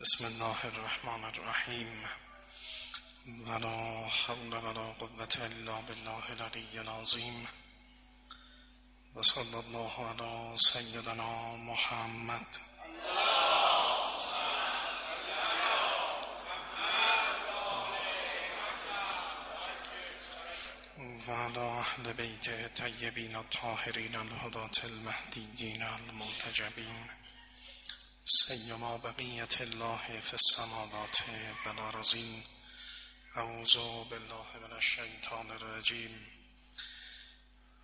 بسم الله الرحمن الرحیم. ولا حول ولا قوة الا بالله العلی العظیم. و الله علی سیدنا محمد. وعلى أهل بيته الطيبين الطاهرين الهداة المهديين المنتجبين سیما بقیت الله فی السماوات و الارضین. اعوذ بالله من الشیطان الرجیم.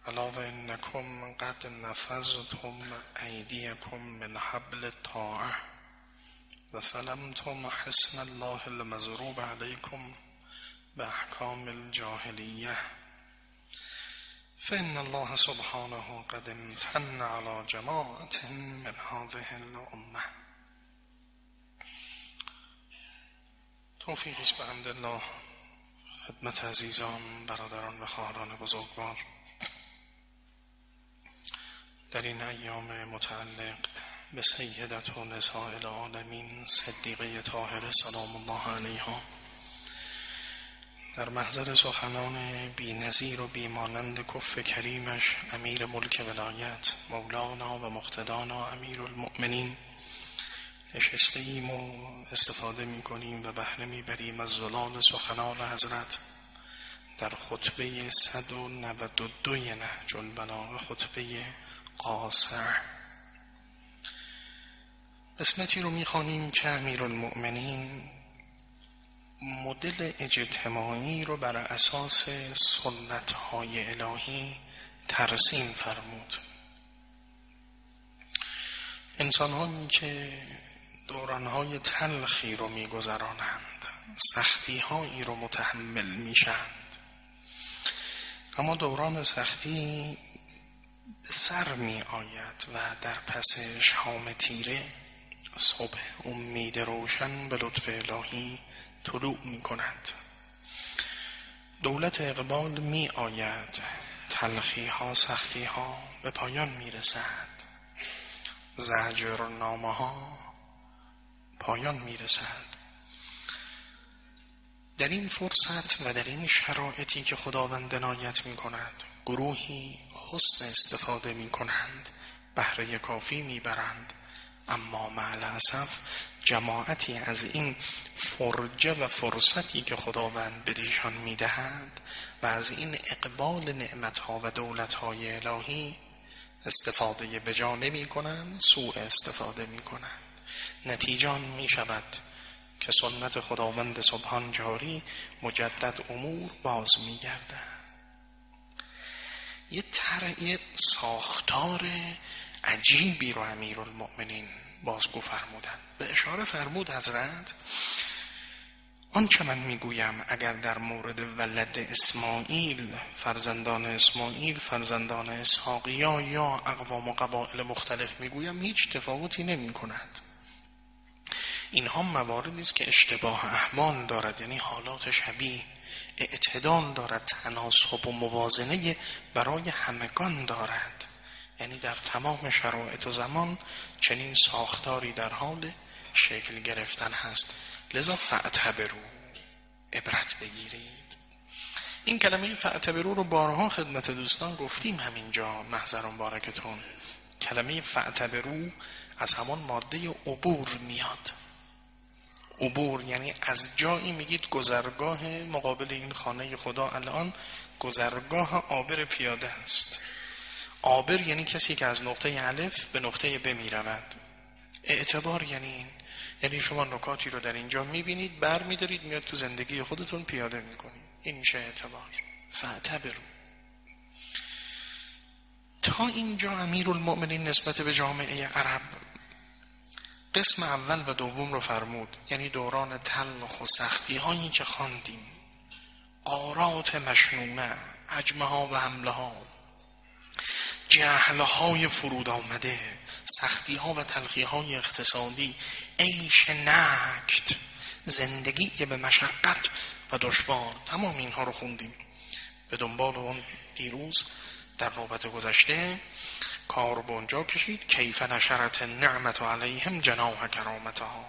الا و انکم قد نفذتم ایدیکم من حبل الطاعه و سلمتم حسن الله المضروب علیکم به احکام الجاهلیه. فإن الله سبحانه قد امتن على جماعة من هذه الأمة. توفیقش به الله. خدمت عزیزان برادران و خواهران بزرگوار. در این ایام متعلق به سیدت و نساء العالمین صدیقه طاهره سلام الله علیها. در محضر سخنان بی نظیر و بیمانند کف کریمش امیر ملک ولایت مولانا و مقتدانا امیر المؤمنین نشسته ایم و استفاده می کنیم و بهره می بریم از زلال سخنان حضرت. در خطبه 192 نهج البلاغه خطبه قاصر. قسمتی رو می‌خوانیم که امیر المؤمنین مدل اجتماعی رو بر اساس سنت های الهی ترسیم فرمود. انسان هایی که دوران های تلخی رو میگذرانند سختی هایی رو متحمل میشند اما دوران سختی سر می آید و در پس شام تیره صبح امید روشن به لطف الهی طلوع می کند دولت اقبال می آید تلخی ها سختی ها به پایان می رسد زجر نامه ها پایان می رسد در این فرصت و در این شرایطی که خداوند نایت می کند گروهی حسن استفاده می کنند بهره کافی می برند اما معلصف جماعتی از این فرجه و فرصتی که خداوند به دیشان می‌دهد و از این اقبال نعمتها و دولتهای الهی استفاده به جا نمی کنند سوء استفاده می کنند نتیجان می شود که سنت خداوند سبحان جاری مجدد امور باز می گردن. یه تر ساختار عجیبی رو امیر المؤمنین بازگو فرمودن. به اشاره فرمود حضرت آنچه من می‌گویم اگر در مورد ولد اسماعیل فرزندان اسماعیل فرزندان اسحاقیا یا اقوام و قبائل مختلف می‌گویم هیچ تفاوتی نمی کند اینها مواردی است که اشتباه احوال دارد یعنی حالات شبیه اعتدال دارد تناسب و موازنه برای همگان دارد. یعنی در تمام شرایط و زمان چنین ساختاری در حال شکل گرفتن هست. لذا فعتبرو عبرت بگیرید. این کلمه فعتبرو رو بارها خدمت دوستان گفتیم همینجا محضر بارکتون کلمه فعتبرو از همون ماده عبور میاد. عبور یعنی از جایی میگید گذرگاه مقابل این خانه خدا الان گذرگاه آبر پیاده است. آبر یعنی کسی که از نقطه الف به نقطه ب می رود اعتبار یعنی این. یعنی شما نکاتی رو در اینجا می‌بینید بر میدارید میاد تو زندگی خودتون پیاده می‌کنید. این میشه اعتبار. فعتبرو تا اینجا امیر المؤمنین نسبت به جامعه عرب. قسم اول و دوم رو فرمود. یعنی دوران تلخ و سختی هایی که خواندیم. قارات مشنونه عجمه ها و حمله ها جهلهای فرود آمده سختی ها و تلخی های اقتصادی عیش نکت زندگی به مشقت و دشوار. تمام اینها رو خوندیم. به دنبال اون دیروز در نوبت گذشته کار به اونجا کشید. کیف نشرت نعمت علیهم جناح کرامتها.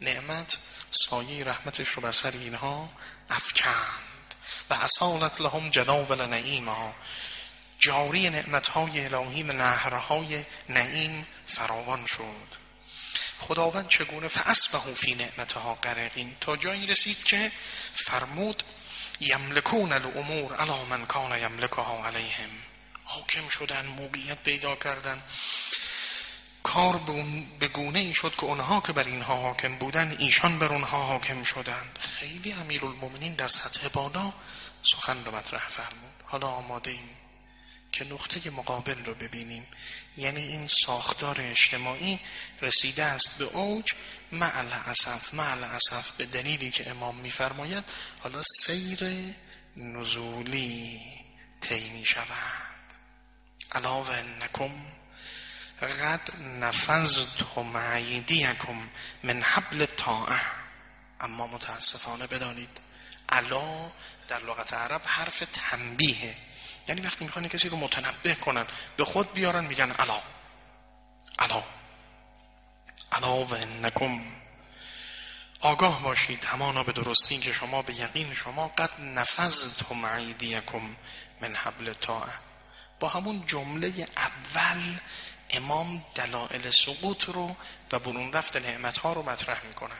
نعمت سایه رحمتش رو بر سر اینها افکند. و اصالت لهم جداول نعیما جاری نعمتهای الهی و نهرهای نعیم فراوان شد. خداوند چگونه فاسبهو فی نعمتها غرقین؟ تا جایی رسید که فرمود یملکون الامور علی من کان یملکها علیهم. حاکم شدن موقعیت پیدا کردن. کار به گونه ای شد که اونها که بر اینها حاکم بودن ایشان بر اونها حاکم شدند. خیلی امیر المومنین در سطح بالا سخن رو مطرح فرمود. حالا آماده ایم. که نقطه مقابل رو ببینیم. یعنی این ساختار اجتماعی رسیده است به اوج معل اصف معل اصف به دلیلی که امام میفرماید حالا سیر نزولی طی شود علاوه نکم قد نفذتم عیدیکم من حبل طاعه اما متاسفانه بدانید علا در لغت عرب حرف تنبیه یعنی وقتی می‌خوان کسی رو متنبه کنن به خود بیارن میگن علا. علا. علا و انکم. آگاه باشید همانا به درستی که شما به یقین شما قد نفذتم عیدیکم من حبل طاعه. با همون جمله اول امام دلائل سقوط رو و برون رفت نعمت ها رو مطرح می‌کنه.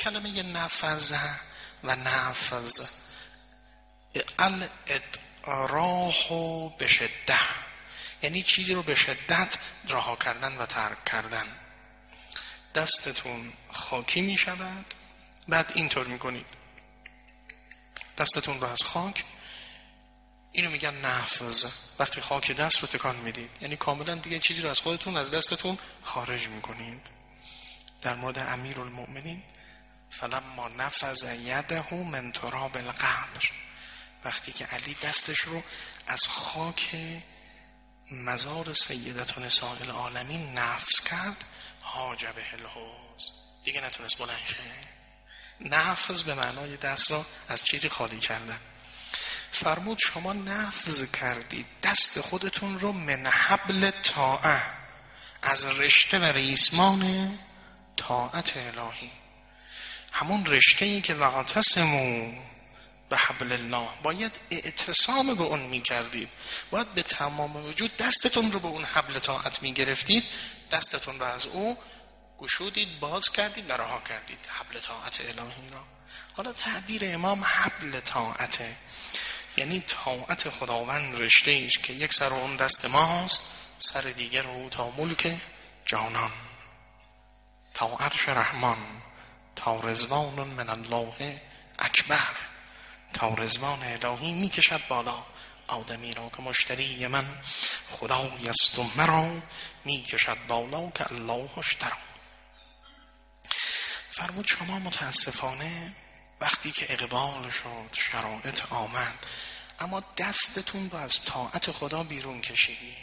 کلمه نفذه و نفذ. راه و به شدت. یعنی چیزی رو به شدت رها کردن و ترک کردن. دستتون خاکی می شود. بعد اینطور می کنید. دستتون رو از خاک. اینو میگن نفذ. وقتی خاک دست رو تکان می‌دید. یعنی کاملا دیگه چیزی رو از خودتون از دستتون خارج می‌کنید در مورد امیر المؤمنین فلما نفذ یده من تراب القبر وقتی که علی دستش رو از خاک مزار سیدت و نساء العالمین نفذ کرد حاجبه الحوز دیگه نتونست بلند نفذ به معنای دست را از چیزی خالی کردن. فرمود شما نفذ کردید دست خودتون رو من حبل طاعه از رشته و ریسمان طاعت الهی. همون رشته ای که وقتسمو به حبل الله. باید اعتصام به اون می کردید باید به تمام وجود دستتون رو به اون حبل طاعت می گرفتید دستتون رو از او گشودید باز کردید و رها کردید. حبل طاعت الهی را. حالا تعبیر امام حبل طاعته یعنی طاعت خداوند رشته ایش که یک سر اون دست ماست سر دیگر او تا ملک جانان. تا عرش رحمان تا رزوان من الله اکبر. تا رزوان الهی می کشد بالا. آدمی را که مشتری من خدای است و مرا می کشد بالا که الله اشترا. فرمود شما متاسفانه وقتی که اقبال شد شرایط آمد اما دستتون رو از طاعت خدا بیرون کشیدی.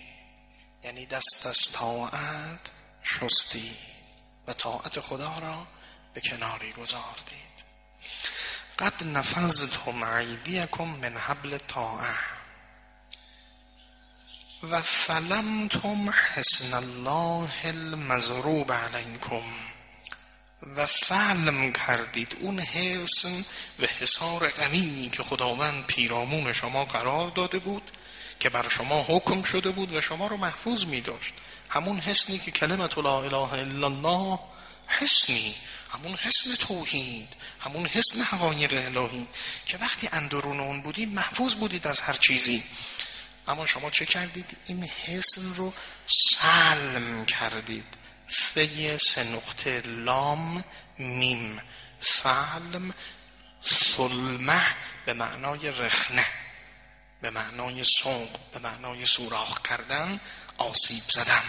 یعنی دست از طاعت شستی و طاعت خدا را به کناری گذاردید. قد نفذتم عیدیکم من حبل طاعه. و سلمتم حسن الله المزروب علیکم. و فعلم کردید اون حسن و حسار قوی که خداوند پیرامون شما قرار داده بود که بر شما حکم شده بود و شما رو محفوظ می داشت همون حسنی که کلمت لا اله الا الله حسنی همون حسن توحید همون حسن حقایق الهی که وقتی اندرون اون بودید محفوظ بودید از هر چیزی. اما شما چه کردید؟ این حسن رو سلم کردید. فی سه نقطه لام میم. سلم سلمه به معنای رخنه به معنای سوق به معنای سوراخ کردن آسیب زدن.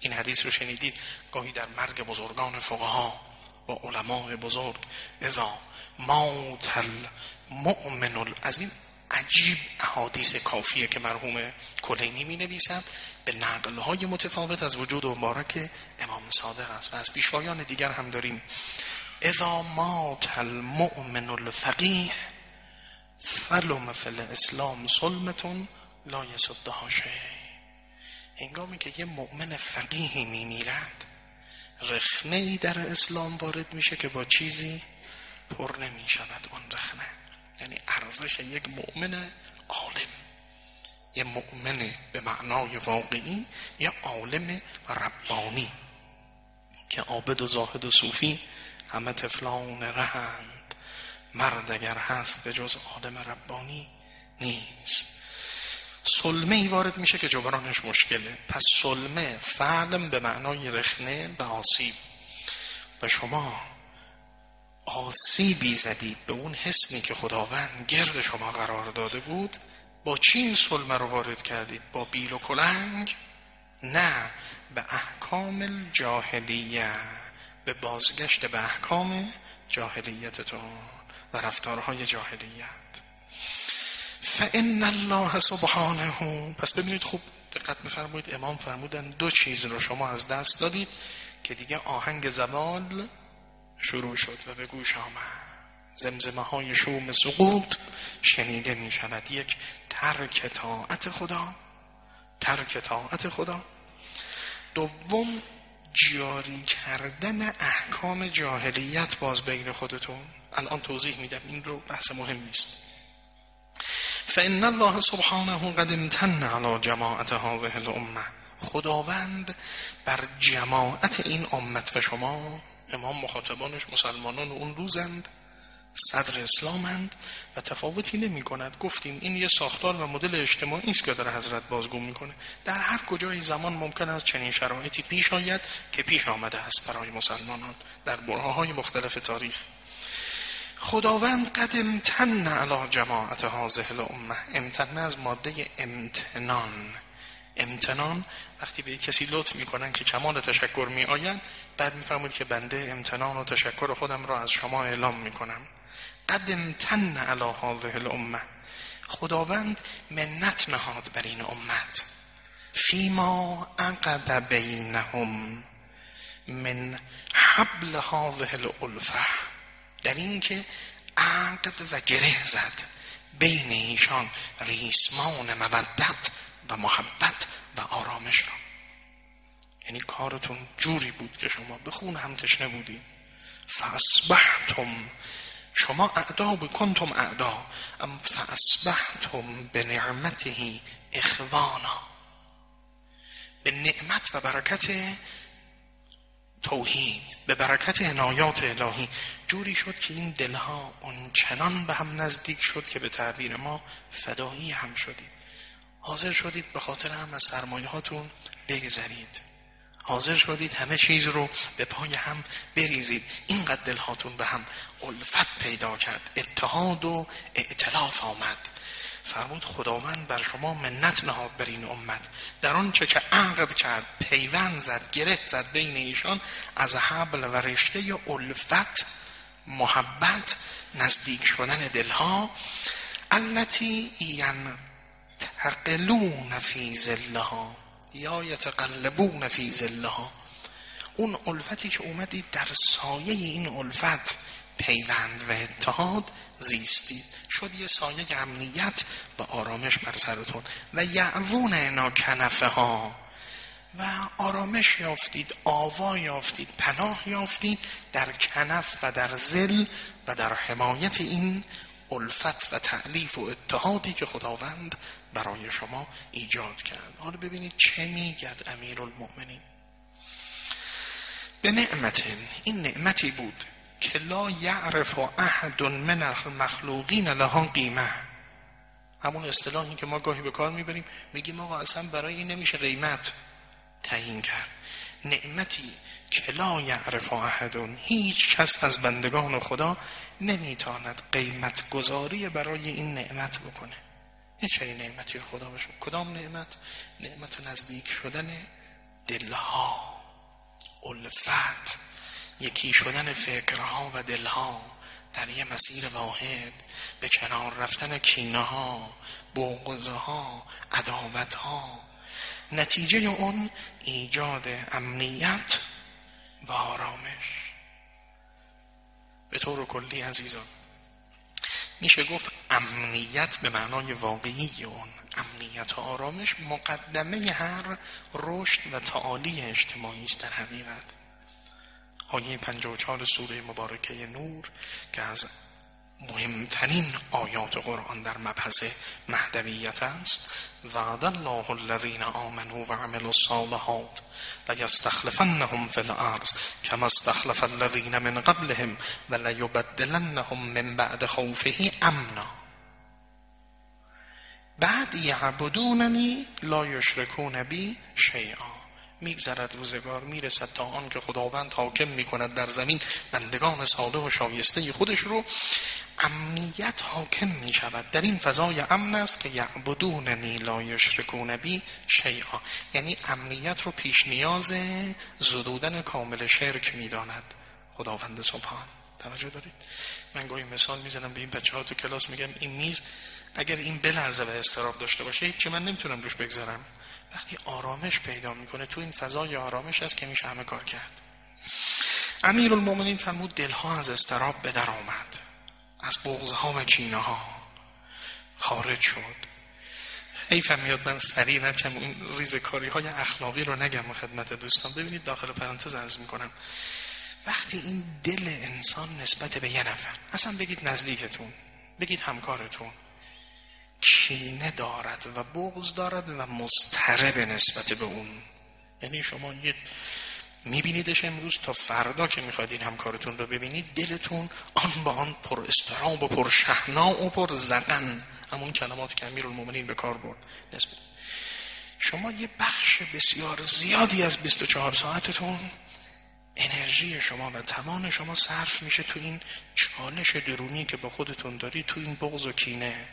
این حدیث رو شنیدید؟ گاهی در مرگ بزرگان فقها با علماء بزرگ ازا مات المؤمن از این عجیب احادیث کافیه که مرحوم کلینی می نویسند به نقل های متفاوت از وجود و مبارک امام صادق است. و از پیشوایان دیگر هم داریم. اذا مات المؤمن الفقیه فلم فل اسلام سلمتون لا یصدها هنگامی که یه مؤمن فقیهی میمیرد رخنه ای در اسلام وارد میشه که با چیزی پر نمی شود اون رخنه. یعنی ارزش یک مؤمن عالم. یه مؤمن به معنای واقعی یه عالم ربانی که عابد و زاهد و صوفی همه تفلان رهند. مرد اگر هست به جز آدم ربانی نیست. سلمه ای وارد میشه که جبرانش مشکله. پس سلمه فعلم به معنای رخنه و آسیب. و شما آسیبی زدید به اون حسنی که خداوند گرد شما قرار داده بود با چی این سلمه رو وارد کردید؟ با بیل و کلنگ؟ نه به احکام الجاهلیه. به بازگشت به احکام جاهلیتتون و رفتارهای جاهلیت. فان الله سبحانه. پس ببینید خوب دقت میفرمایید. امام فرمودن دو چیز رو شما از دست دادید که دیگه آهنگ زوال شروع شد و به گوش آمد. زمزمه های شوم سقوط شنیده می شود یک ترک طاعت خدا. ترک طاعت خدا. دوم جاری کردن احکام جاهلیت باز بین خودتون. الان توضیح میدم. این رو بحث مهم نیست. فان الله سبحانه قد امتن على جماعت هذه الامه خداوند بر جماعت این امت و شما امام مخاطبانش مسلمانان اون روزند صدر اسلامند و تفاوتی نمی کند گفتیم این یه ساختار و مدل اجتماعی است که داره حضرت بازگو می‌کنه. در هر کجای زمان ممکن است چنین شرایطی پیش آید که پیش آمده است برای مسلمانان در برهه مختلف تاریخ. خداوند قد امتن علی جماعت هازه الامه. امتن از ماده امتنان. امتنان وقتی به کسی لطف می‌کنن که کمال تشکر می آید بعد میفرمود که بنده امتنان و تشکر خودم را از شما اعلام می‌کنم. قد امتن علی هذه الامه. خداوند منت نهاد بر این امت. فیما عقد بینهم من حبل هذه الالفه. در این که عقد و گره زد بین ایشان ریسمان مودت و محبت و آرامش را. یعنی کارتون جوری بود که شما به خون هم تشنه بودیم فاسبحتم شما اعدا بکنتم اعدا. ام فاسبحتم به نعمته اخوانا. به نعمت و برکت توحید. به برکت عنایات الهی. جوری شد که این دلها چنان به هم نزدیک شد که به تعبیر ما فدایی هم شدید. حاضر شدید به خاطر هم از سرمایه هاتون بگذرید. حاضر شدید همه چیز رو به پای هم بریزید. اینقدر دلهاتون به هم الفت پیدا کرد. اتحاد و اعتلاف آمد. فرمود خداوند بر شما منت نهاد بر این امت. در آنچه که عقد کرد پیوند زد گره زد بین ایشان از حبل و رشته الفت محبت نزدیک شدن دلها التي تقلون فی زلها یا یتقلبون فی زلها اون الفتی که اومدید در سایه این الفت پیوند و اتحاد زیستید. شد یه سایه امنیت و آرامش بر سرتون. و یعوون اینا کنفه ها و آرامش یافتید آوا یافتید پناه یافتید در کنف و در زل و در حمایت این الفت و تعلیف و اتحادی که خداوند برای شما ایجاد کرد. حالا ببینید چه میگد امیر المؤمنین به نعمت این نعمتی بود که لا یعرف احد من المخلوقین لها قیمه. همون اصطلاحی که ما گاهی به کار می‌بریم میگیم آقا اصلا برای این نمیشه قیمت تعیین کرد. نعمتی که لا یعرف احدون هیچ کس از بندگان خدا نمی‌تواند قیمت گذاری برای این نعمت بکنه. یه چنین نعمتی خدا بشون کدام نعمت؟ نعمت نزدیک شدن دلها الفت. یکی شدن فکرها و دلها در یه مسیر واحد به کنار رفتن کینه ها بغضه ها عداوت ها نتیجه اون ایجاد امنیت و آرامش. به طور کلی عزیزان میشه گفت امنیت به معنای واقعی اون. امنیت و آرامش مقدمه هر رشد و تعالی اجتماعی است در حقیقت. آیه 54 سوره مبارکه نور که از مهمترین آیات قرآن در مبحث مهدویت است. وعد الله الذین آمنوا و عملوا الصالحات لیستخلفنهم فی الارض کما استخلف الذین من قبلهم و لیبدلنهم من بعد خوفه امنا. بعد یعبدوننی لا یشرکون بی شیئا. میگذرد روزگار می‌رسد تا آن که خداوند حاکم می‌کند در زمین بندگان صالح و شایسته خودش رو امنیت حاکم می شود در این فضای امن است که یعبدوننی لا یشرکون بی شیئا. یعنی امنیت رو پیش نیاز زدودن کامل شرک می‌داند. خداوند سبحان. توجه دارید؟ من گاهی مثال می‌زنم به این بچه ها تو کلاس میگم این میز اگر این بلرزه و استراب داشته باشه چه من نمی‌تونم روش بگذارم وقتی آرامش پیدا می‌کنه تو این فضای آرامش است که میشه همه کار کرد. امیر المومنین فرمود دلها از استراب به در آمد. از بغزها و کینه ها خارج شد. حیفم میاد من سریع نچم این ریزکاری های اخلاقی رو نگم خدمت دوستان. ببینید داخل پرانتز عرض می‌کنم. وقتی این دل انسان نسبت به یه نفر اصلا بگید نزدیکتون بگید همکارتون کینه دارد و بغض دارد و مسترب نسبت به اون. یعنی شما یه میبینیدش امروز تا فردا که می‌خواید این همکارتون رو ببینید دلتون آن با آن پر استراب و پر شهنا و پر زقن همون کلمات که امیر المومنین به کار برد. نسبت. شما یه بخش بسیار زیادی از 24 ساعتتون انرژی شما و تمام شما صرف میشه تو این چالش درونی که با خودتون داری تو این بغض و کینه.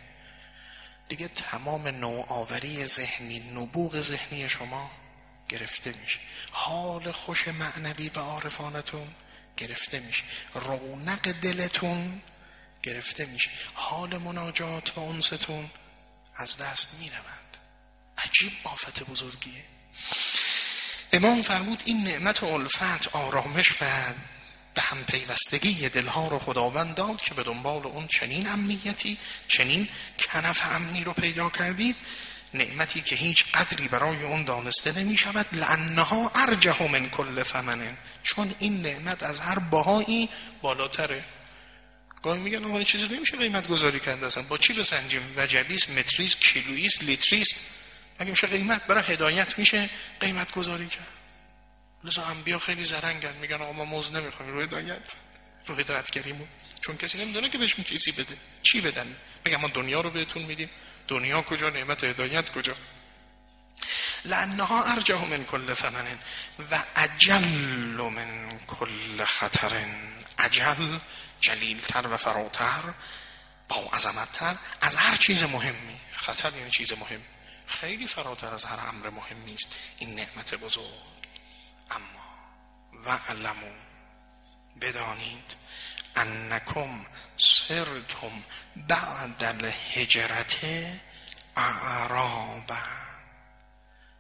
دیگه تمام نوآوری ذهنی نبوغ ذهنی شما گرفته میشه. حال خوش معنوی و عارفانتون گرفته میشه. رونق دلتون گرفته میشه. حال مناجات و انستون از دست می‌رود. عجیب آفت بزرگیه. امام فرمود این نعمت و الفت آرامش و به هم پیوستگی دلها رو خداوند داد که به دنبال اون چنین امنیتی چنین کنف امنی رو پیدا کردید. نعمتی که هیچ قدری برای اون دانسته نمی شود لانها ارجه من کل ثمنه چون این نعمت از هر باهایی بالاتره. گاهی میگن آقا چیزی نمیشه قیمت گذاری کرده اصلا. با چی بسنجیم؟ وجبیست متریست کیلویست لیتریست اگه میشه قیمت برای هدایت میشه قیمت گذاری کرد؟ لذا انبیا خیلی زرنگن. میگن آقا ما موز نمی‌خوایم. رو هدایت رو هدایت کردیم چون کسی نمی‌دونه که بهش چیزی بده. چی بدن؟ میگن ما دنیا رو بهتون میدیم. دنیا کجا؟ نعمت هدایت کجا؟ لانها ارجه من کل ثمن و اجل من کل خطر. اجل جلیلتر و فراتر با عظمتتر. از هر چیز مهمی. خطر یعنی چیز مهم. خیلی فراتر از هر امر مهمی است این نعمت بزرگ. اما و علمو بدانید انکم سرتم بعد الهجرت اعرابا.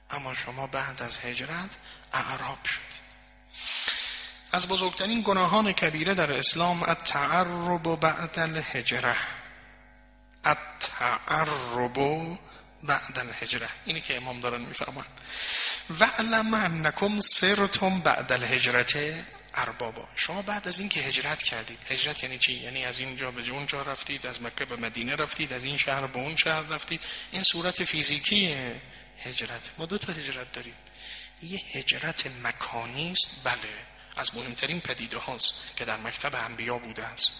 اما شما بعد از هجرت اعراب شدید از بزرگترین گناهان کبیره در اسلام التعرب بعد الهجره التعرب بعد الهجره اینی که امام دارن می‌فهمن و علم انکم سرتم بعد الهجرت اربابا شما بعد از اینکه هجرت کردید. هجرت یعنی چی؟ یعنی از اینجا به اونجا رفتید از مکه به مدینه رفتید از این شهر به اون شهر رفتید. این صورت فیزیکی هجرت. ما دو تا هجرت داریم. یه هجرت مکانی است. بله. از مهمترین پدیده هاست که در مکتب انبیا بوده است.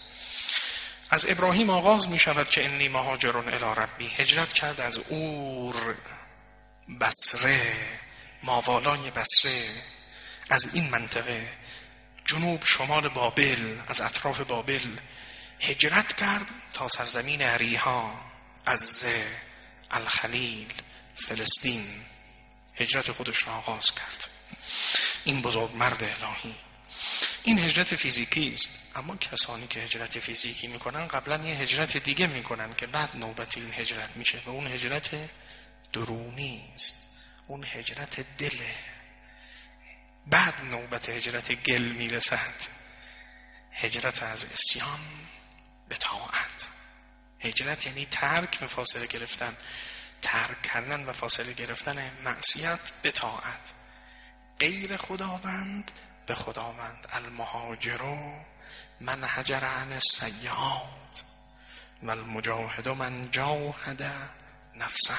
از ابراهیم آغاز می شود که انی مهاجرون الی ربی. هجرت کرد از اور بسره ماوالای بسره از این منطقه جنوب شمال بابل از اطراف بابل هجرت کرد تا سرزمین عریها از الخلیل فلسطین. هجرت خودش را آغاز کرد. این بزرگ مرد الهی. این هجرت فیزیکی است. اما کسانی که هجرت فیزیکی می‌کنن قبلا یه هجرت دیگه می‌کنن که بعد نوبت این هجرت میشه و اون هجرت درونی است. اون هجرت دله بعد نوبت هجرت گل می‌رسد. هجرت از اسیان به طاعت. هجرت یعنی ترک و فاصله گرفتن. ترک کردن و فاصله گرفتن معصیت به طاعت. غیر خداوند به خداوند المهاجرو من هجر عن السیئات و المجاهد من جاهد نفسه.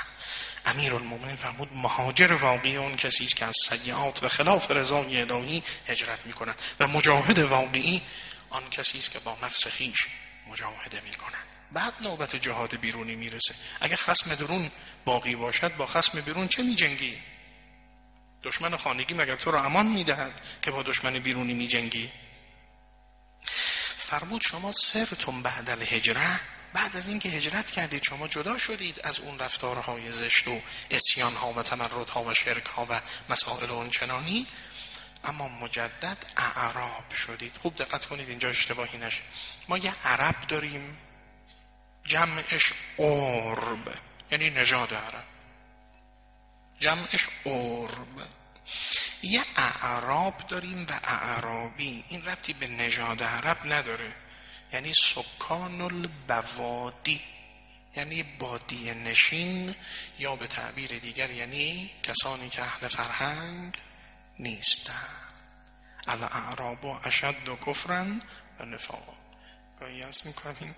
امیر المومنین فرمود مهاجر واقعی اون کسی است که از سیعات و خلاف رضای الهی هجرت می کند و مجاهد واقعی آن کسی است که با نفس خیش مجاهده می کند بعد نوبت جهاد بیرونی می‌رسه. اگه خسم درون باقی باشد با خسم بیرون چه می جنگی؟ دشمن خانگی مگر تو را امان می‌دهد که با دشمن بیرونی می جنگی؟ فرمود شما سرتون بعد الهجره. بعد از اینکه هجرت کردید شما جدا شدید از اون رفتارهای زشت و اسیانها و تمردها و شرکها و مسائل اونچنانی. اما مجدد اعراب شدید. خوب دقت کنید اینجا اشتباهی نشه. ما یه عرب داریم. جمعش عرب یعنی نژاد عرب. جمعش عرب. یه اعراب داریم و اعرابی. این ربطی به نژاد عرب نداره. یعنی سکان البوادی یعنی بادی نشین یا به تعبیر دیگر یعنی کسانی که اهل فرهنگ نیستند الاعراب و اشد و کفرن و نفاقا گاهی هست می‌کنیم.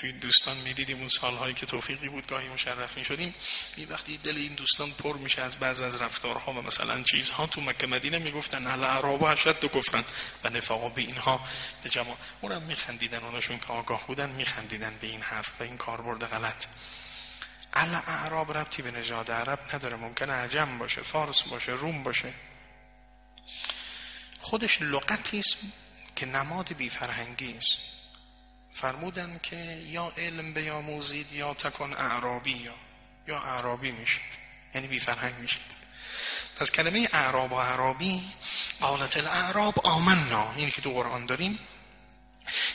توی دوستان می‌دیدیم اون سالهایی که توفیقی بود گاهی مشرف می‌شدیم. می وقتی دل این دوستان پر میشه از بعض از رفتارها و مثلا چیزها تو مکه مدینه می‌گفتن اهل اعراب هشت و کفرن. و نفاقا به اینها به جماع اونم میخندیدن اوناشون که آگاه بودن میخندیدن به این حرف و این کاربرد غلط. اهل اعراب ربطی به نژاد عرب نداره ممکنه عجم باشه فارس باشه روم باشه. خودش لغتی است که نماد بی فرهنگی است. فرمودن که یا علم بیاموزید یا تکن اعرابی یا یا اعرابی میشید. یعنی بی فرهنگ میشید. پس کلمه اعراب و اعرابی قالت الاعراب آمنا. اینی که تو قرآن داریم.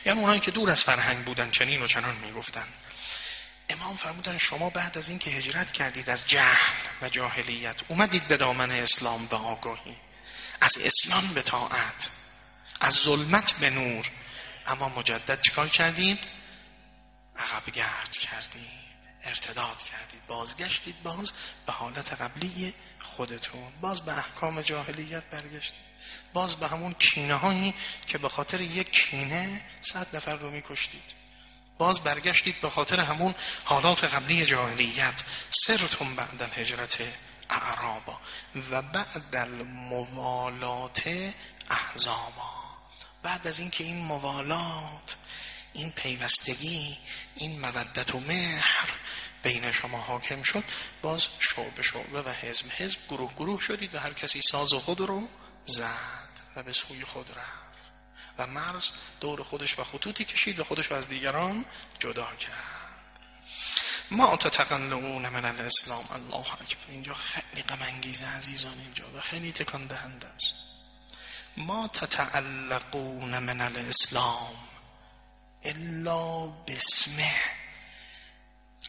یعنی اونایی که دور از فرهنگ بودن چنین و چنان می‌گفتن. امام فرمودن شما بعد از اینکه هجرت کردید از جهل و جاهلیت اومدید به دامن اسلام به آگاهی. از اسلام به طاعت. از ظلمت به نور. اما مجدد چکار کردید؟ عقب گرد کردید ارتداد کردید بازگشتید باز به حالت قبلی خودتون. باز به احکام جاهلیت برگشتید. باز به همون کینه هایی که به خاطر یک کینه صد نفر رو میکشتید. باز برگشتید به خاطر همون حالات قبلی جاهلیت. سرتون بعد هجرت اعرابا و بعد الموالات احزاما بعد از اینکه این موالات این پیوستگی این مودت و مهر بین شما حاکم شد باز شعبه شعبه و حزب حزب گروه گروه شدید و هر کسی ساز خود رو زد و به سوی خود رفت. و مرز دور خودش و خطوطی کشید و خودش رو از دیگران جدا کرد. ما تتقلعون من الاسلام. الله اکبر. اینجا خیلی غم عزیزان اینجا و خیلی تکان دهنده است. ما تتعلقون من الاسلام الا بسمه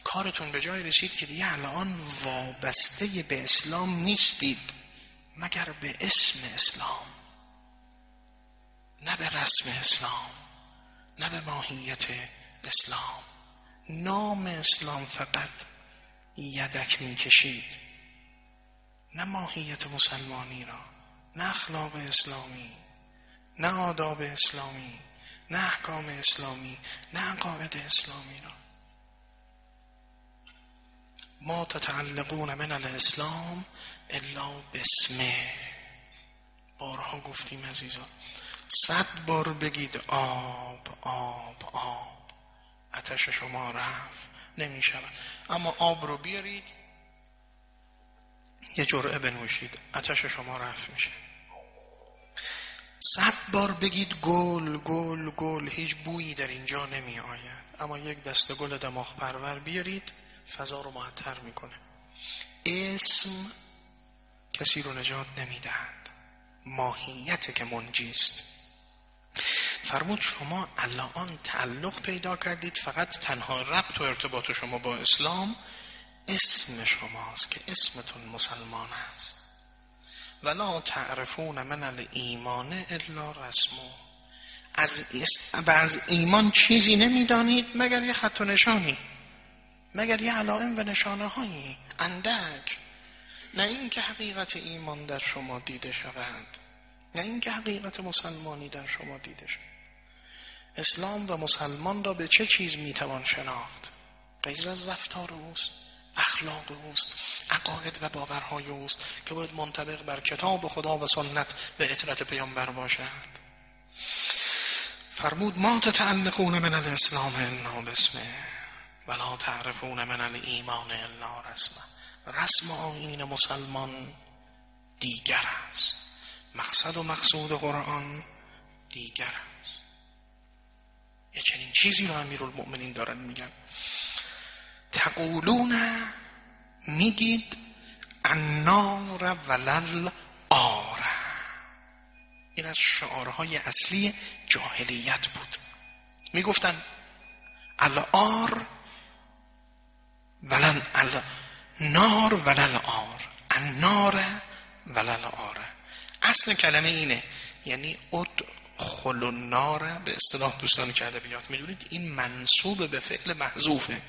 کارتون به جای رسید که دیگه الان وابسته به اسلام نیستید مگر به اسم اسلام نه به رسم اسلام نه به ماهیت اسلام. نام اسلام فقط یدک می‌کشید نه ماهیت مسلمانی را. نه اخلاق اسلامی نه آداب اسلامی نه احکام اسلامی نه عقاید اسلامی را. ما تتعلقون من الاسلام الا بسمه بارها گفتیم عزیزان. صد بار بگید آب آب آب. اتش شما رفت نمی شود اما آب رو بیارید یه جرعه بنوشید اتش شما رفت میشه. صد بار بگید گل گل گل هیچ بویی در اینجا نمی آید اما یک دست گل دماغ پرور بیارید فضا رو معطر می‌کنه. اسم کسی رو نجات نمی‌دهد. ماهیت که منجیست فرمود شما الان تعلق پیدا کردید فقط تنها ربط و ارتباط شما با اسلام اسم شماست که اسمتون مسلمان است. ولا تعرفون من الایمان الا رسمو از و از ایمان چیزی نمی‌دانید مگر یه خط و نشانی مگر یه علائم و نشانه هایی اندک. نه اینکه حقیقت ایمان در شما دیده شود نه اینکه حقیقت مسلمانی در شما دیده شد اسلام و مسلمان را به چه چیز می‌توان شناخت؟ غیر از رفتار اوست. اخلاق اوست عقاید و باورهای اوست که باید منطبق بر کتاب خدا و سنت به اطرت پیامبر باشد. فرمود ما تتعلقون من الاسلام الا بسمه ولا تعرفون من الایمان الا رسمه. رسم آین مسلمان دیگر است. مقصد و مقصود قرآن دیگر است. یه چنین چیزی رو امیر المؤمنین دارن میگن. تقولون میگید النار ولل آره این از شعارهای اصلی جاهلیت بود. می‌گفتن الار ولن نار ولل آر. النار ولل آره اصل کلمه اینه یعنی اد خلو به اصطلاح دوستان که ادبیات می‌دونید؟ این منصوب به فعل محذوفه.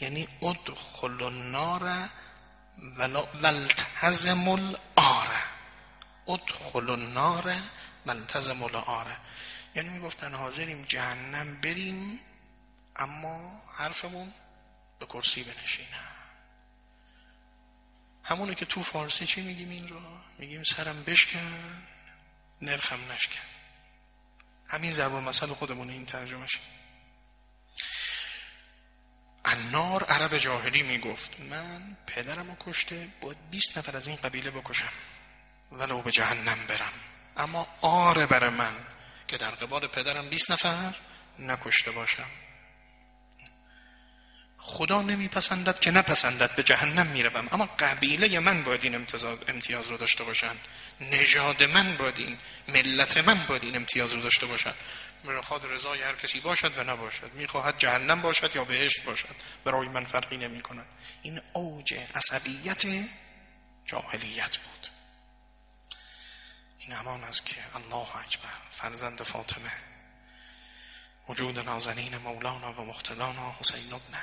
یعنی ادخل النار ولتزم الاره ادخل النار ولتزم الاره یعنی می‌گفتن حاضریم جهنم بریم اما حرفمون به کرسی بنشینم همونه که تو فارسی چی میگیم این رو؟ میگیم سرم بشکن نرخم نشکن. همین ضرب مثل خودمون این ترجمه شد انار عرب جاهلی می‌گفت من پدرم رو کشته باید 20 نفر از این قبیله بکشم ولو به جهنم برم. اما آره بر من که در قبال پدرم 20 نفر نکشته باشم. خدا نمیپسندد که نپسندد به جهنم می‌روم اما قبیله من باید این امتیاز رو داشته باشند. نژاد من باید این ملت من باید این امتیاز رو داشته باشند می‌خواد رضای هر کسی باشد و نباشد. می‌خواهد جهنم باشد یا بهشت باشد. برای من فرقی نمی کند این اوج عصبیت جاهلیت بود. این همان است که الله اکبر فرزند فاطمه وجود نازنین مولانا و مختلانا حسین ابن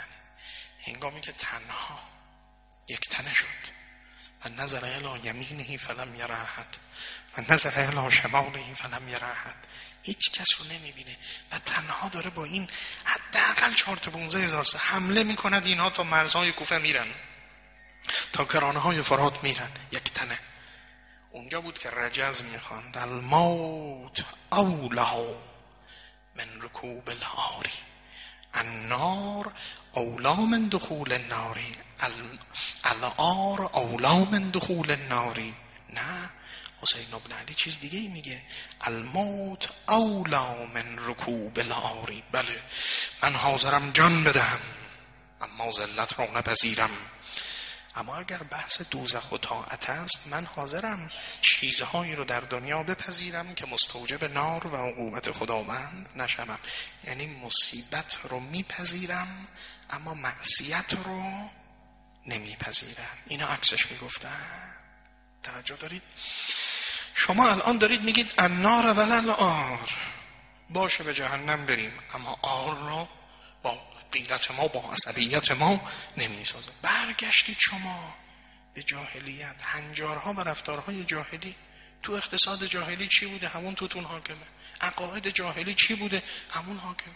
هنگامی که تنها یک تنه شد. و نظر الى یمینه فلم یراحت و نظر الى شماله فلم یراحت هیچ کس رو نمی‌بینه. و تنها داره با این حداقل چهار تا بونزه هزار حمله می‌کند اینها تا مرزهای کوفه میرن. تا کرانه های فرات میرن. یک تنه. اونجا بود که رجز می‌خواند. الموت اولا من رکوب الهاری. النار اولا من دخول الناری. الار اولا من دخول الناری نه حسین ابن علی چیز دیگه ای میگه. الموت اولا من رکوب الاری. بله من حاضرم جان بدهم اما ذلت را نپذیرم. اما اگر بحث دوزخ و طاعت است من حاضرم چیزهایی رو در دنیا بپذیرم که مستوجب نار و عقوبت خداوند نشوم. یعنی مصیبت رو میپذیرم اما معصیت رو نمیپذیرم. اینا عکسش می‌گفتن. توجه دارید؟ شما الان دارید میگید النار ولل آر. باشه به جهنم بریم. اما آر رو با قیلت ما با عصبیت ما نمی‌سازه برگشتید شما به جاهلیت. هنجارها و رفتارهای جاهلی. تو اقتصاد جاهلی چی بوده؟ همون توتون حاکمه. عقاید جاهلی چی بوده؟ همون حاکمه.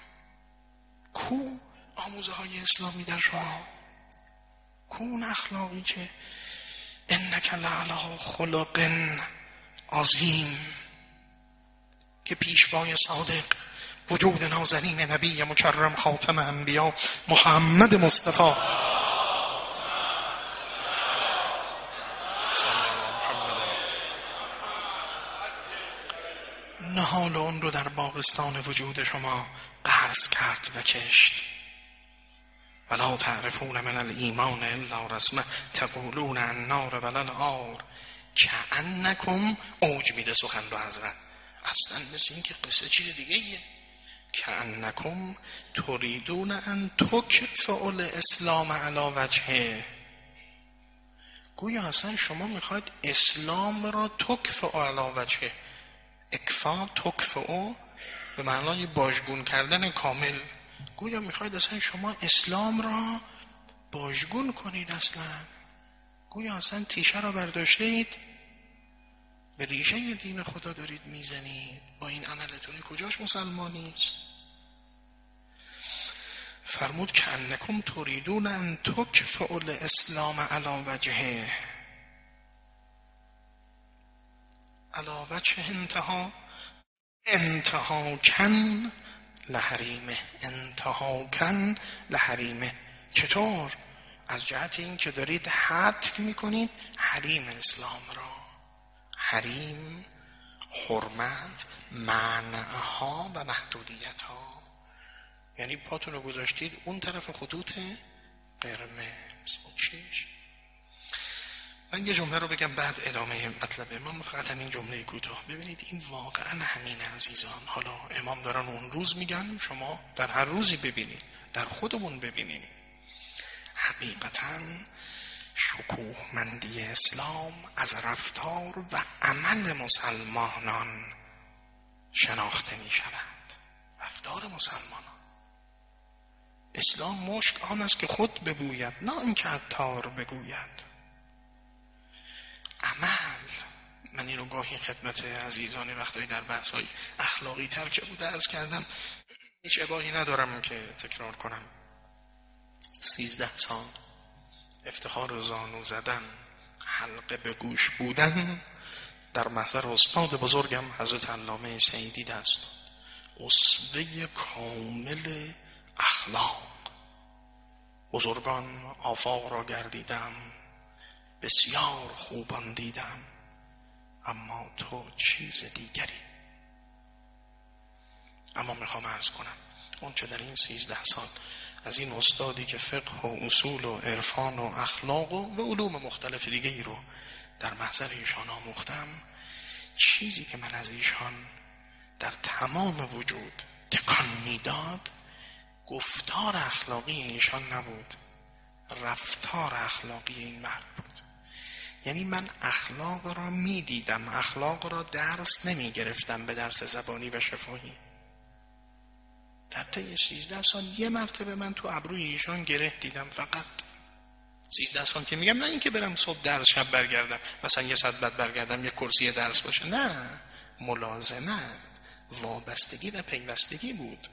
کو آموزه های اسلامی در شما؟ کون اخلاقی که انک لعلا خلق عظیم که پیشوای صادق وجود نازنین نبی مکرم خاتم انبیا محمد مصطفی. نهال اون رو در باغستان وجود شما قرض کرد و کشت. ولا تعرفون من الایمان الا رسمه تقولون النار ولل آر که انکم اوج میده سخن رو حضرت اصلا مثل این که قصه چیز دیگه ایه که انکم تریدون ان فعل اسلام علا وجهه گویا اصلا شما می‌خواید اسلام را تکف علا وجهه اکفا او به معنای باشگون کردن کامل گویا می‌خواید اصلا شما اسلام را باشگون کنید اصلا؟ گویا اصلا تیشه را برداشتید؟ به ریشه دین خدا دارید می‌زنید. با این عملتون کجاش مسلمانیست فرمود که انکم تریدون ان تکفعل اسلام علا وجهه. علا وجه انتها. انتها کن. لحریمه انتها کن لحریمه چطور؟ از جهت این که دارید حد می‌کنید حریم اسلام را. حریم حرمت معنعها و محدودیت ها یعنی پاتون رو گذاشتید اون طرف خطوط قرمز. و چیش؟ من یه جمله رو بگم بعد ادامه مطلبه من فقط همین جمله کوتاه. ببینید این واقعا همین عزیزان. حالا امام دارن اون روز میگن شما در هر روزی ببینید در خودمون ببینید حقیقتا شکوهمندی اسلام از رفتار و عمل مسلمانان شناخته می شود رفتار مسلمانان. اسلام مشک آن است که خود بگوید نه اینکه عطار بگوید. عمل. من این رو گاهی خدمت عزیزان وقتی در بحث های اخلاقی تر که بوده ارز کردم هیچ ابایی ندارم که تکرار کنم. سیزده سال. افتخار زانو زدن حلقه به گوش بودن. در محضر استاد بزرگم حضرت علامه سیدی دست. اصوه کامل اخلاق. بزرگان آفاق را گردیدم. بسیار خوبان دیدم اما تو چیز دیگری. اما می‌خوام ارز کنم اون چه در این سیزده سال از این استادی که فقه و اصول و عرفان و اخلاق و, علوم مختلف دیگه ای رو در محضر ایشان آموختم چیزی که من از ایشان در تمام وجود تکان می‌داد گفتار اخلاقی ایشان نبود رفتار اخلاقی این مرد بود. یعنی من اخلاق را می‌دیدم اخلاق را درس نمی گرفتم به درس زبانی و شفاهی. در طی 13 سال یه مرتبه من تو ابروی ایشان گره دیدم فقط 13 سال که میگم نه اینکه برم صبح درس شب برگردم مثلا یه ساعت بعد برگردم یه کرسی درس باشه نه. ملازمت وابستگی و پیوستگی بود.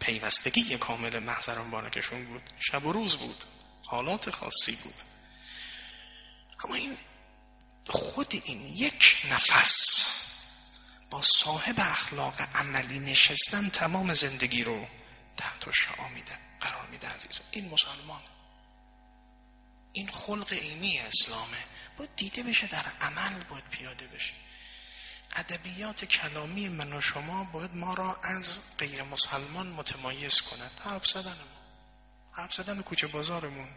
پیوستگی کامل محضران بانکشون بود. شب و روز بود. حالات خاصی بود. اما این خود این یک نفس با صاحب اخلاق عملی نشستن تمام زندگی رو تحت شعا میده قرار میده عزیزان این مسلمان این خلق عینی اسلامه. باید دیده بشه در عمل باید پیاده بشه. ادبیات کلامی من و شما باید ما را از غیر مسلمان متمایز کند. حرف زدنمون حرف زدن کوچه بازارمون.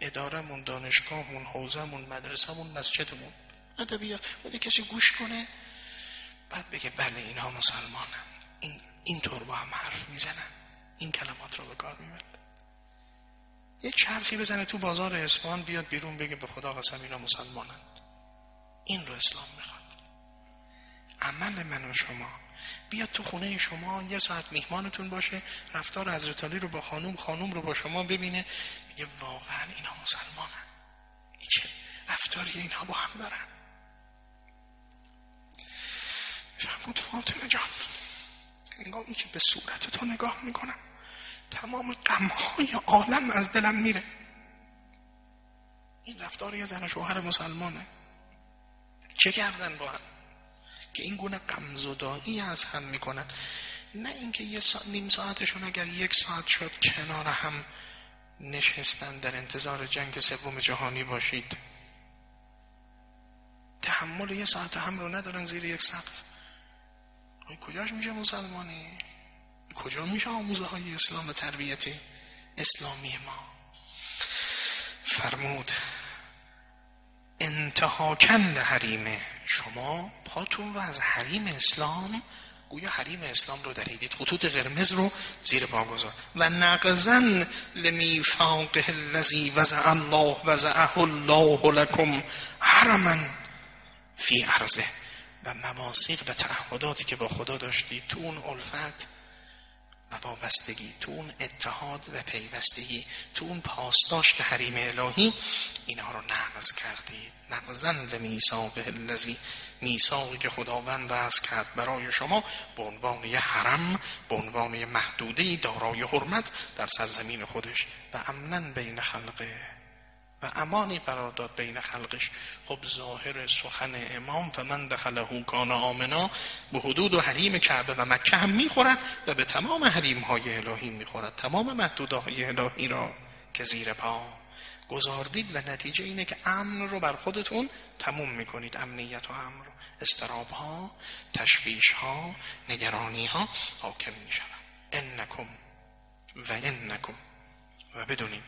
ادارمون دانشگاهمون حوزمون مدرسهمون مسجدمون. ادبیات. باید کسی گوش کنه بعد بگه بله اینها مسلمانن. این اینطور با هم حرف می‌زنن. این کلمات رو به کار می‌برن یه چرخی بزنه تو بازار اسفان بیاد بیرون بگه به خدا قسم اینا مسلمانن. این رو اسلام می‌خواد. عمل من و شما. بیاد تو خونه شما یه ساعت میهمانتون باشه رفتار حضرت علی رو با خانوم خانوم رو با شما ببینه. میگه واقعا اینا مسلمانن. چه رفتاری اینها با هم دارن؟ فرمود فاطمه جان هنگامی که به صورت تو نگاه می‌کنم تمام غمهای عالم از دلم میره. این رفتار یه زن شوهر مسلمانه. چه کردن با هم؟ که این گونه قمزدایی از هم می‌کنن. نه اینکه یه سا... نیم ساعتشون اگر یک ساعت شد کنار هم نشستن در انتظار جنگ سوم جهانی باشید. تحمل یه ساعت هم رو ندارن زیر یک سقف. کجاش میشه مسلمانی؟ کجا میشه آموزه های اسلام تربیتی اسلامی ما؟ فرمود انتها کند حریمه شما پاتون رو از حریم اسلام گویا حریم اسلام رو دریدید خطوط قرمز رو زیر پا گذار. و نقزن لمیفاقه الذی وزع الله وزعه الله لکم حرما فی عرضه و مواسیق و تعهداتی که با خدا داشتید تو اون الفت و وابستگی تو اون اتحاد و پیوستگی تو اون پاسداشت حریم الهی اینها رو نقض کردید. نقضن لمیساق الذی میثاقی که خداوند وضع کرد برای شما به عنوان یه حرم به عنوان یه محدوده دارای حرمت در سرزمین خودش و امنن بین خلقه. و امانی قرار داد بین خلقش. خب ظاهر سخن امام و من دخله کان آمنا به حدود و حریم کعبه و مکه هم می‌خورد و به تمام حریم های الهی می‌خورد. تمام محدوده های الهی را که زیر پا گذاردید و نتیجه اینه که امن رو بر خودتون تموم می‌کنید. امنیت و امن رو. استراب ها تشویش ها نگرانی ها حاکم می‌شود انکم و انکم. و بدونید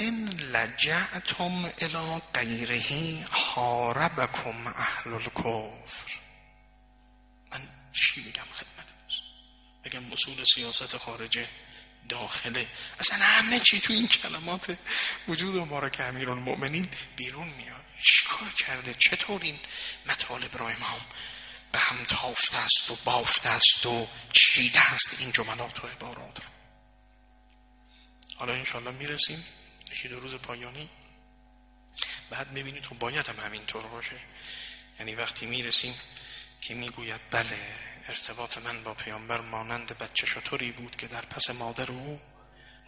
ان لجعتم الى غیره حاربکم اهل الکفر من چی بگم خدمت بگم اصول سیاست خارجه داخله. اصلا همه چی تو این کلمات وجود که امیر المؤمنین بیرون میاد. چیکار کرده؟ چطور این مطالب را امام به هم تافته است و بافته است و چیده است؟ این جملات و عبارات رو. حالا انشاءالله می‌رسیم. یکی روز پایانی. بعد می‌بینید خب باید هم همینطور باشه. یعنی وقتی می‌رسیم که می‌گوید بله ارتباط من با پیامبر مانند بچه شطوری بود که در پس مادر او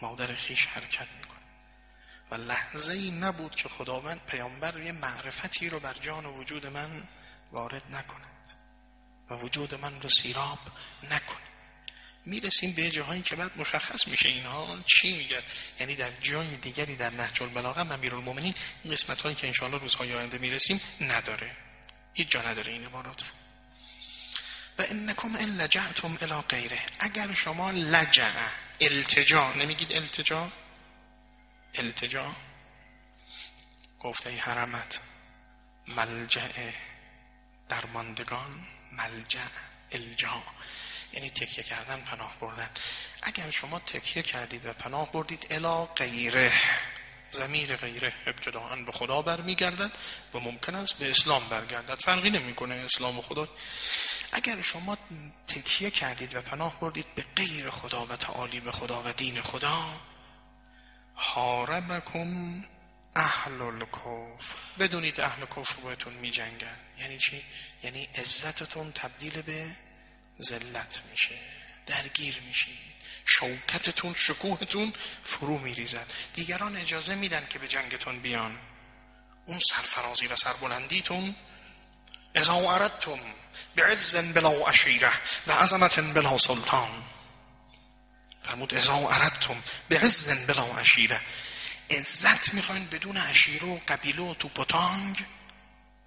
مادر خیش حرکت می‌کنه و لحظه ای نبود که خداوند پیامبر یه معرفتی رو بر جان و وجود من وارد نکند و وجود من رو سیراب نکنه می‌رسیم به جاهایی که بعد مشخص میشه اینها چی میگه یعنی در جای دیگری در نهج البلاغه امیرالمومنین این قسمت هایی که انشاءالله روزهای آینده می‌رسیم نداره. هیچ جا نداره این عبارات. و انکم ان لجعتم الى غیره. اگر شما لجع التجا نمیگید التجا؟ التجا؟ گفته حرمت ملجع درماندگان ملجع الجا. یعنی تکیه کردن پناه بردن. اگر شما تکیه کردید و پناه بردید الا غیره زمیر غیره ابتداعا به خدا برمیگردد و ممکن است به اسلام برگردد. فرقی نمی‌کنه اسلام و خدا. اگر شما تکیه کردید و پناه بردید به غیر خدا و تعالیم خدا و دین خدا حاربکم اهل الکفر. بدونید اهل کفر بهتون می جنگن یعنی چی؟ یعنی عزتتون تبدیل به ذلت میشه درگیر میشید. شوکتتون شکوهتون فرو میریزد. دیگران اجازه میدن که به جنگتون بیان. اون سرفرازی و سربلندیتون ازا اردتم بعز بلا اشیره و عظمت بلا سلطان. فرمود ازا اردتم بعز بلا اشیره عزت می‌خواین بدون اشیره و قبیله و توپ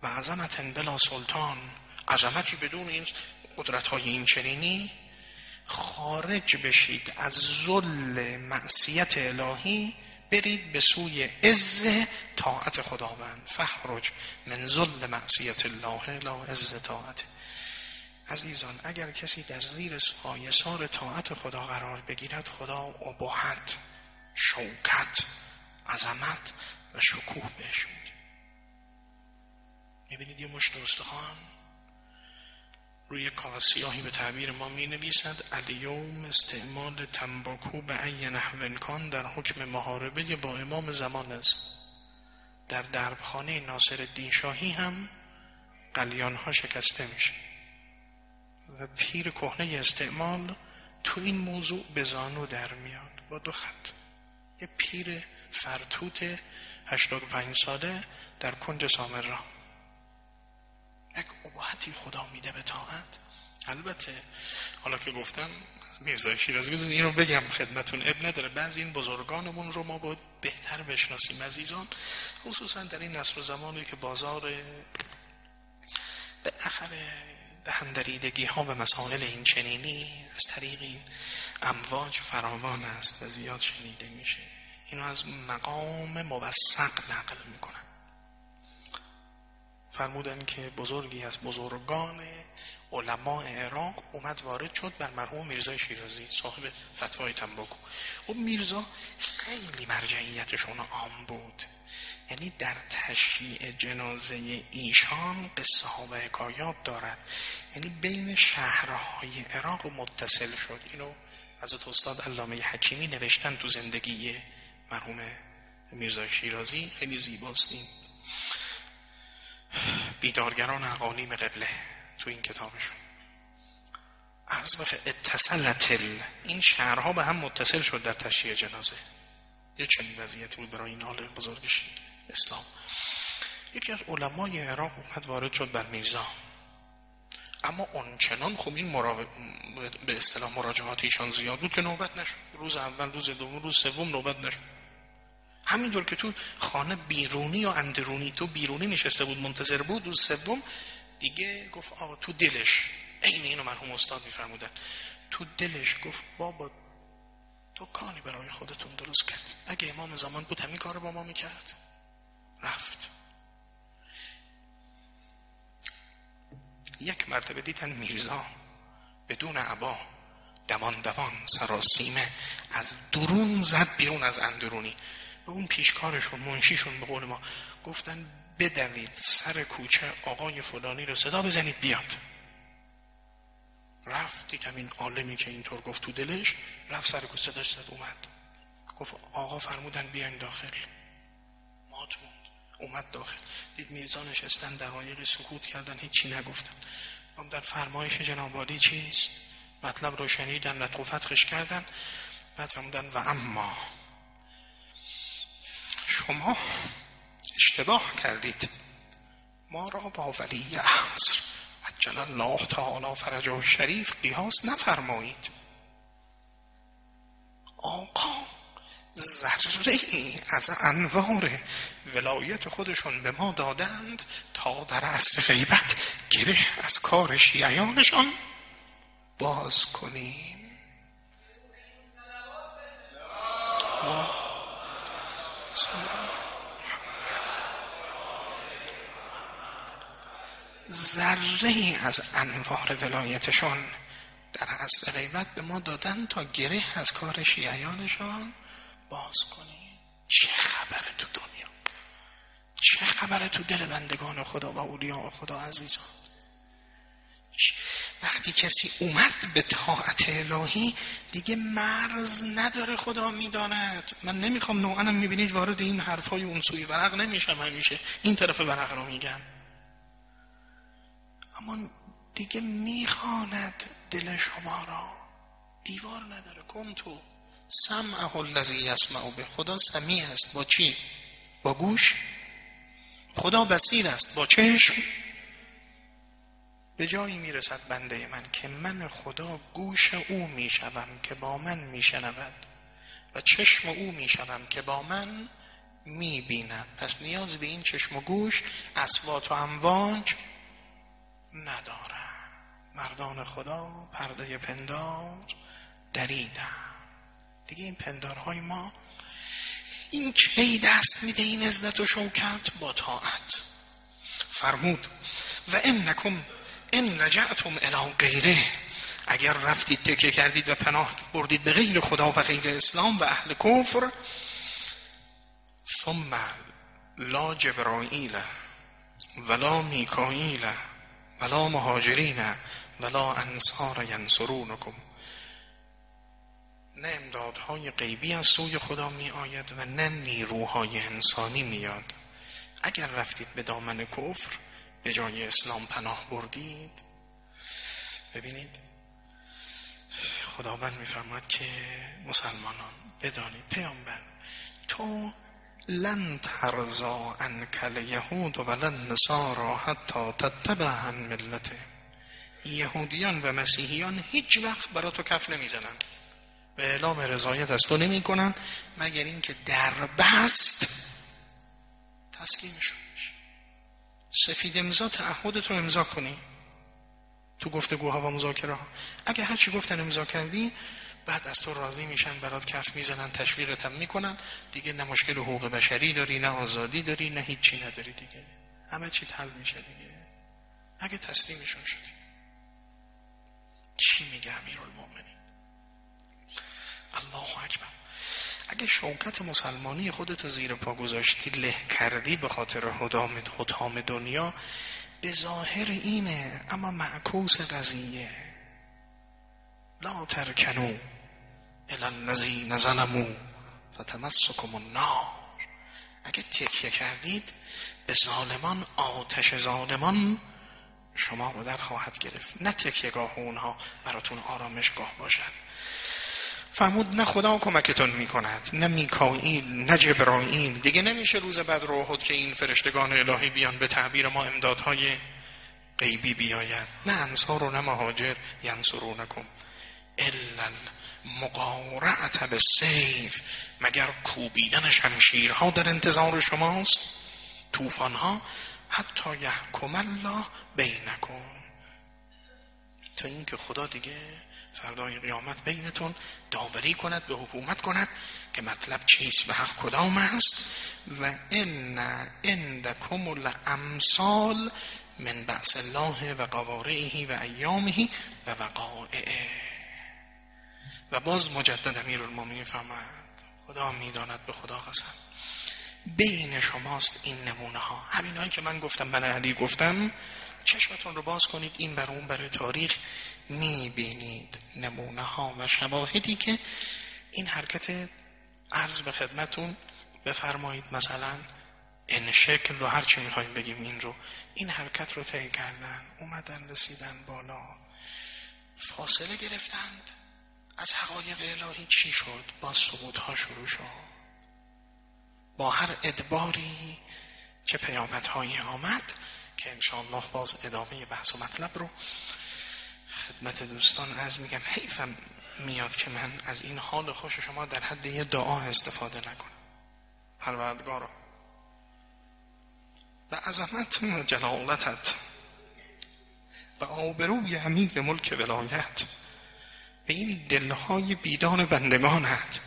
و عظمت بلا سلطان. عظمتی بدون این قدرت های این چنینی خارج بشید از ظل معصیت الهی برید به سوی عز طاعت خداوند. فخرج من ظل معصیت الله لا عز طاعت عزیزان اگر کسی در زیر سایسار طاعت خدا قرار بگیرد خدا ابهت شوکت عظمت و شکوه بهش میده می‌بینید یه مشت استخوان روی کاغذ سیاهی به تعبیر ما می نویسد الیوم استعمال تنباکو به ای نحو در حکم محاربه با امام زمان است. در دربخانه ناصر الدین شاهی هم قلیان ها شکسته میشه. و پیر کهنه استعمال تو این موضوع به زانو در میاد. با دو خط. یه پیر فرتوت 85 ساله در کنج سامر یک ابهتی خدا میده به طاعت. البته حالا که گفتم میرزای شیرازی بزنید این بگم خدمتون. اب نداره. بعضی این بزرگانمون رو ما باید بهتر بشناسیم عزیزان. خصوصا در این نصر زمانی که بازار به اخر دهندریدگی ها به مسائل این چنینی از طریق این امواج فراوان است و زیاد شنیده میشه. اینو از مقام موثق نقل می‌کنن. فرمودن که بزرگی از بزرگان علما عراق اومد وارد شد بر مرحوم میرزا شیرازی صاحب فتوای تنباکو. خب میرزا خیلی مرجعیتشون عام بود. یعنی در تشییع جنازه ایشان قصه ها و حکایات دارد. یعنی بین شهرهای عراق متصل شد. اینو از استاد علامه حکیمی نوشتن تو زندگی مرحوم میرزا شیرازی. خیلی زیباست بیدارگران اقالیم قبله تو این کتابشون. عرض بخه اتصلت این شهرها به هم متصل شد در تشییع جنازه. یه چنین وضعیتی بود برای این حال بزرگش اسلام. یکی از علمای عراق اومد وارد شد بر میرزا. اما چنان خب این به اصطلاح مراجعات ایشان زیاد بود که نوبت نشد. روز اول روز دوم روز سوم نوبت نشد. همینطور که تو خانه بیرونی و اندرونی تو بیرونی نشسته بود منتظر بود. روز سوم دیگه گفت آقا تو دلش عین اینو مرحوم استاد میفرمودن. تو دلش گفت بابا تو کانی برای خودتون درست کرد اگه امام زمان بود همین کار با ما می‌کرد. رفت. یک مرتبه دیدن میرزا بدون عبا دوان دوان سراسیمه از درون زد بیرون از اندرونی. به اون پیشکارشون منشیشون به قول ما گفتن بدوید سر کوچه آقای فلانی رو صدا بزنید بیاد. رفت دیدم این عالمی که اینطور گفت تو دلش رفت سر کوچه صداش زد اومد. گفت آقا فرمودن بیاین داخل. مات موند. اومد داخل. دید میرزا نشستن دقایقی سکوت کردن هیچی نگفتن. هم در فرمایش جنابالی چیست؟ مطلب رو شنیدن و فتخش کردن. بعد فرمودن و اما شما اشتباه کردید. ما را با ولی عصر عجل الله تعالی فرجه شریف قیاس نفرمایید. آقا ذره از انوار ولایت خودشون به ما دادند تا در عصر غیبت گره از کار شیعیانشان باز کنیم. ذره از انوار ولایتشان در عصر غیبت به ما دادن تا گره از کار شیعیانشان باز کنیم. چه خبره تو دنیا؟ چه خبره تو دل بندگان خدا و اولیاء خدا عزیزان؟ وقتی کسی اومد به طاعت الهی دیگه مرز نداره خدا می‌داند. من نمی‌خوام نوعا می‌بینید وارد این حرفای اون سوی ورق نمیشم همیشه. این طرف ورق رو میگم. اما دیگه می‌خواند دل شما را. دیوار نداره. کن تو. سمعه الذی یسمع به. خدا سمیع است. با چی؟ با گوش؟ خدا بسیر است. با چشم؟ به جایی می‌رسد بنده من که من خدا گوش او می‌شوم که با من میشنود و چشم او می‌شوم که با من می‌بیند. پس نیاز به این چشم و گوش اسوات و امواج ندارم مردان خدا پرده پندار دریدم دیگه این پندارهای ما این کی دست میده این عزت و شوکت با طاعت. فرمود و نکن ان لجعتم الى غیره اگر رفتید تکه کردید و پناه بردید به غیر خدا و غیر اسلام و اهل کفر ثم لا جبرائیل ولا میکائیل ولا مهاجرین ولا انصار ینصرونکم. نه امدادهای غیبی از سوی خدا می آید و نه نیروهای انسانی میاد. اگر رفتید به دامن کفر به جای اسلام پناه بردید؟ ببینید خداوند میفرماد که مسلمانان بدانید پیامبر تو لن ترزا کل یهود و لن نصارا حتی تتبع ملته. یهودیان و مسیحیان هیچ وقت برا تو کف نمی‌زنن به اعلام رضایت از تو نمی کنن مگر اینکه در بست تسلیمشون سفید امضا تعهدت رو امضا کنی. تو گفتگوها و مذاکره ها اگه هرچی گفتن امضا کردی بعد از تو راضی میشن برات کف می‌زنن تشویقت هم می‌کنن. دیگه نه مشکل حقوق بشری داری نه آزادی داری نه هیچی نداری دیگه. همه چی حل میشه دیگه. اگه تسلیمشون شدی. چی میگه امیر المومنین الله اکبر. اگه شوکت مسلمانی خودتو زیر پا گذاشتی له کردی به خاطر حتام دنیا به ظاهر اینه اما معکوس قضیه. لا ترکنو الالذین ظلموا فتمسکم النار. اگه تکیه کردید به ظالمان آتش ظالمان شما رو در خواهد گرفت. نه تکیهگاه اونها براتون آرامشگاه باشد. فرمود نه خدا کمکتون می‌کند نه میکائیل نه جبرائیل. دیگه نمیشه روز بعد رو که این فرشتگان الهی بیان به تعبیر ما امدادهای غیبی بیاید نه انصار و نه مهاجر ینصرونکم الا مقارعت به سیف مگر کوبیدن شمشیرها در انتظار شماست؟ توفانها حتی یحکم الله بینکم. تا اینکه خدا دیگه فردای قیامت بینتون داوری کند به حکومت کند که مطلب چیست و حق کدام است. و ان عندکم الامثال من بعث الله و قوارعه و ایامه و وقائعه. و باز مجدد امیر المومنین فرمد خدا می‌داند به خدا قسم. بین شماست این نمونه ها همین که من گفتم من علی گفتم چشمتون رو باز کنید این بر اون برای تاریخ. می‌بینید نمونه ها و شواهدی که این حرکت عرض به خدمتون بفرمایید. مثلا این شکل رو هرچی می‌خوایم بگیم این رو این حرکت رو طی کردن اومدن رسیدن بالا فاصله گرفتند از حقایق الهی چی شد؟ با سقوط ها شروع شد. با هر ادباری که پیامت هایی آمد که انشاءالله باز ادامه بحث و مطلب رو خدمت دوستان از میگم حیفم میاد که من از این حال خوش شما در حد یه دعا استفاده نکنم. پروردگارا به عظمت و جلالتت و آبروی امیر ملک ولایت به این دلهای بیدان بندگانت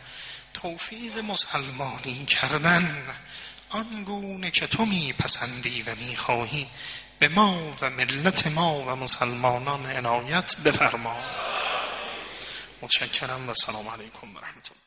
توفیق مسلمانی کردن آنگونه که تو میپسندی و می‌خواهی. به ما و ملت ما و مسلمانان عنایت بفرما. متشکرم و سلام علیکم و رحمت الله.